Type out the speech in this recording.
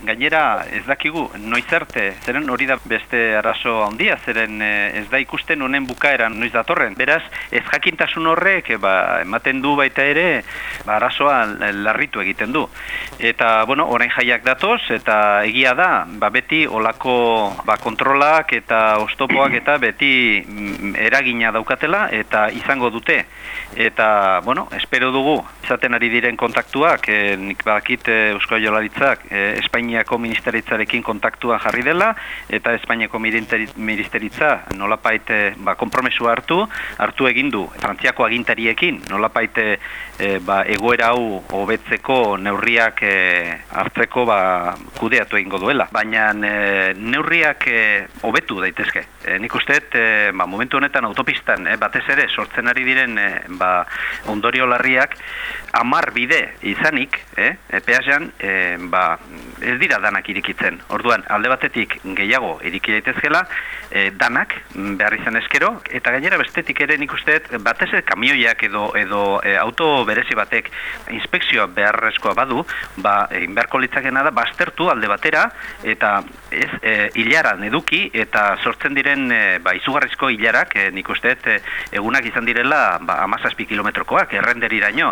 Gainera ez dakigu noiz arte, zeren hori da beste arazo handia, zeren eh, ez da ikusten honen bukaeran noiz datorren. Beraz, ez jakintasun horrek ba, ematen du baita ere ba, arazoa larritu egiten du. Eta, bueno, orain jaiak datoz, eta egia da, ba, beti olako ba, kontrolak eta ostopoak eta beti mm, eragina daukatela eta izango dute. Eta, bueno, espero dugu, izaten ari diren kontaktuak, e, nik badakit e, Eusko Jolaritzak, e, Espainiako ministeritzarekin kontaktua jarri dela, eta Espainiako ministeritza nolapait ba, kompromesu hartu, hartu egin Frantziako agintariekin, nolapait e, ba, egoera hau hobetzeko neurriak e, hartzeko ba, kudeatu egingo duela. Baina e, neurriak hobetu daitezke. E, nik uste, e, ba, momentu honetan autopistan, e, batez ere, sortzen ari diren e, ba, ondorio larriak amar bide izanik, eh, epeasean, eh, ba, ez dira danak irikitzen. Orduan, alde batetik gehiago iriki daitezkela, eh, danak behar izan eskero, eta gainera bestetik ere nik uste, batez kamioiak edo, edo eh, auto berezi batek inspekzioa beharrezkoa badu, ba, egin beharko litzakena da, bastertu alde batera, eta ez, e, hilaran eduki, eta sortzen diren e, ba, izugarrizko hilarak, e, nik uste, e, egunak izan direla, ba, amazazpi kilometrokoak, errenderiraino,